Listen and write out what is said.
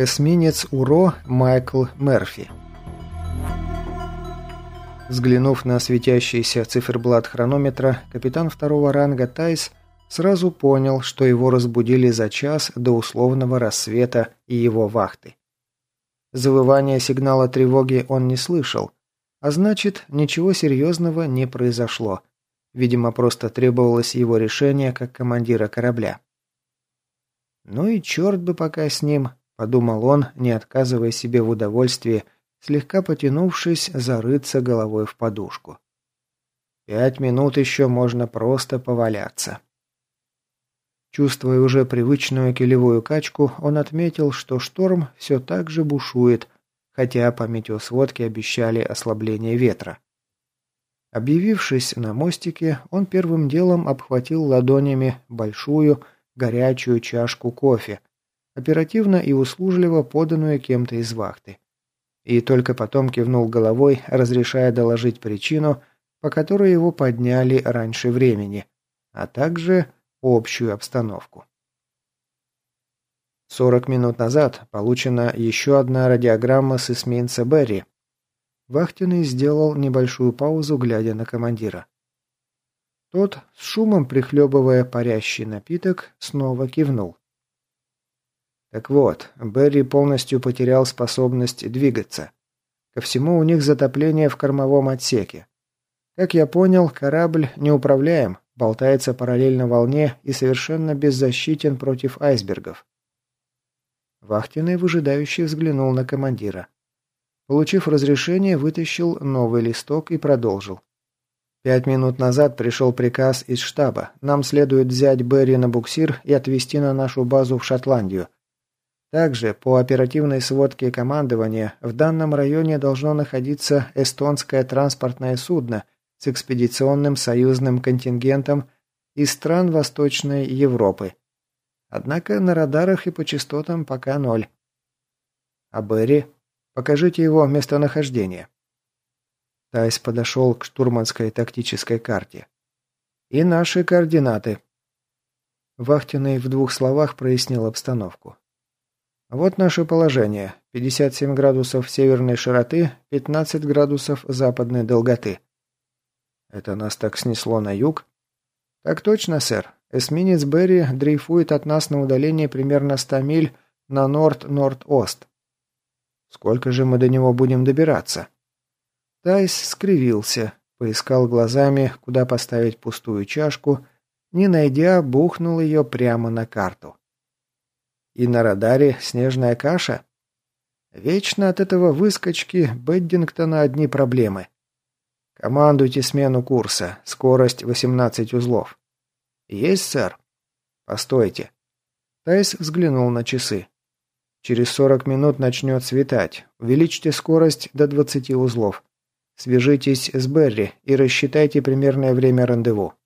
Эсминец УРО Майкл Мерфи. Взглянув на светящийся циферблат хронометра, капитан второго ранга Тайс сразу понял, что его разбудили за час до условного рассвета и его вахты. Завывания сигнала тревоги он не слышал, а значит, ничего серьезного не произошло. Видимо, просто требовалось его решение как командира корабля. Ну и черт бы пока с ним, подумал он, не отказывая себе в удовольствии, слегка потянувшись, зарыться головой в подушку. Пять минут еще можно просто поваляться. Чувствуя уже привычную килевую качку, он отметил, что шторм все так же бушует, хотя по метеосводке обещали ослабление ветра. Объявившись на мостике, он первым делом обхватил ладонями большую, горячую чашку кофе, оперативно и услужливо поданную кем-то из вахты. И только потом кивнул головой, разрешая доложить причину, по которой его подняли раньше времени, а также общую обстановку. 40 минут назад получена еще одна радиограмма с эсминца Берри. Вахтенный сделал небольшую паузу, глядя на командира. Тот, с шумом прихлебывая парящий напиток, снова кивнул. Так вот, Берри полностью потерял способность двигаться. Ко всему у них затопление в кормовом отсеке. Как я понял, корабль неуправляем, болтается параллельно волне и совершенно беззащитен против айсбергов. Вахтенный выжидающий взглянул на командира. Получив разрешение, вытащил новый листок и продолжил. Пять минут назад пришел приказ из штаба. Нам следует взять Берри на буксир и отвезти на нашу базу в Шотландию. Также, по оперативной сводке командования, в данном районе должно находиться эстонское транспортное судно с экспедиционным союзным контингентом из стран Восточной Европы. Однако на радарах и по частотам пока ноль. А Берри? Покажите его местонахождение. Тайс подошел к штурманской тактической карте. И наши координаты. Вахтенный в двух словах прояснил обстановку. Вот наше положение. 57 градусов северной широты, 15 градусов западной долготы. Это нас так снесло на юг? Так точно, сэр. Эсминец Берри дрейфует от нас на удалении примерно 100 миль на норд-норд-ост. Сколько же мы до него будем добираться? Тайс скривился, поискал глазами, куда поставить пустую чашку, не найдя, бухнул ее прямо на карту. И на радаре снежная каша? Вечно от этого выскочки Беддингтона одни проблемы. Командуйте смену курса. Скорость 18 узлов. Есть, сэр? Постойте. Тайс взглянул на часы. Через 40 минут начнет светать. Увеличьте скорость до 20 узлов. Свяжитесь с Берри и рассчитайте примерное время рандеву.